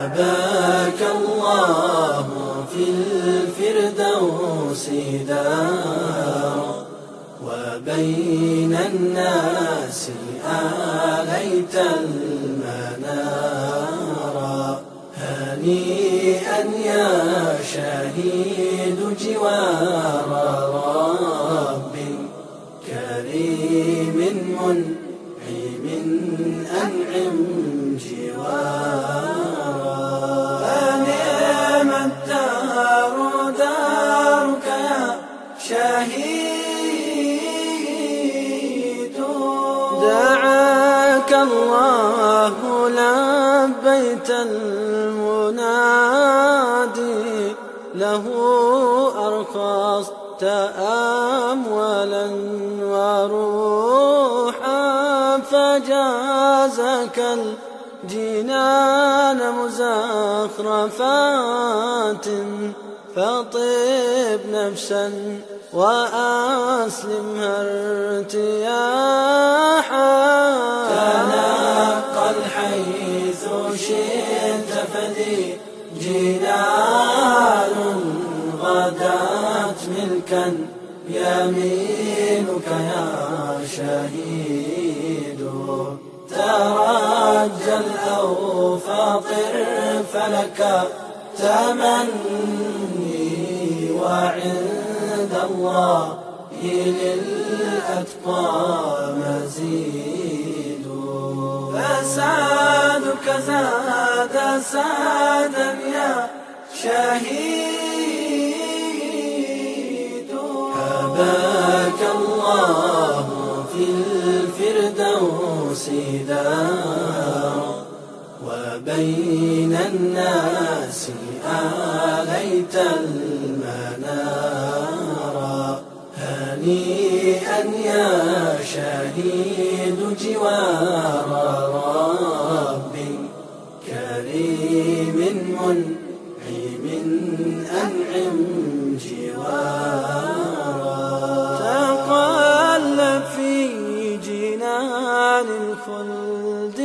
أباك الله في الفردوس دار وبين الناس آليت المنار. هنيئا يا شهيد جوار رب كريم منعم أنعم جوارا الله لبيت المنادي. له أرخصت أموالا وروحا فجازك الجنان مزخرفات. فطيب نفسا وأسلمها ارتياحا تنقل حيث شئت فذي جنان غدات ملكا يمينك يا شهيد. أو فاطر فلك تمني وعند الله للأتقى مزيد. فسادك زاد سادا يا شهيد. هباك الله في الفردوس دار وبين الناس آليت المنار. هنيئا يا شهيد جوار رب كريم منعم أنعم جوارا تقلب في جنان الخلد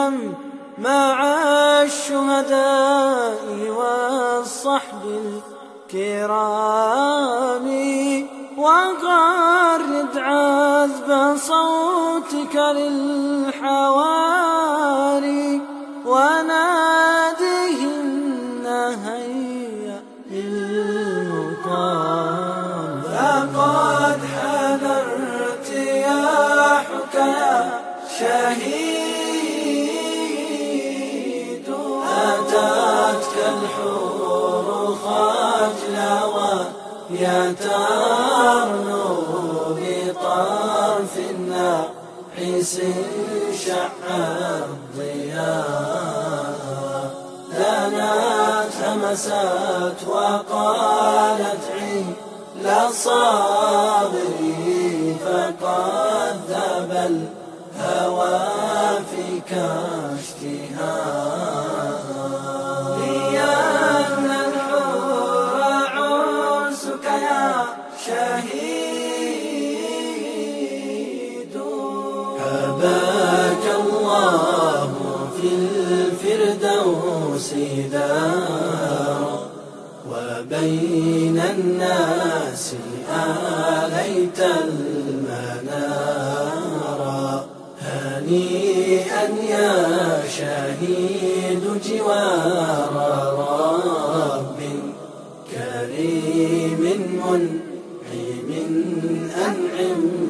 وانعم مع الشهداء والصحب الكرام. وغرد عذب صوتك للحواري ويترنو بطرف الناحس شع الضياء. دنت همست وقالت عيل صابري فقد ذاب الهوى فيك اشتهاء شهيد. هباك الله في الفردوس دار وبين الناس آليت المنار. هنيئا يا شهيد جوار رب كريم. منعم أنعم جوار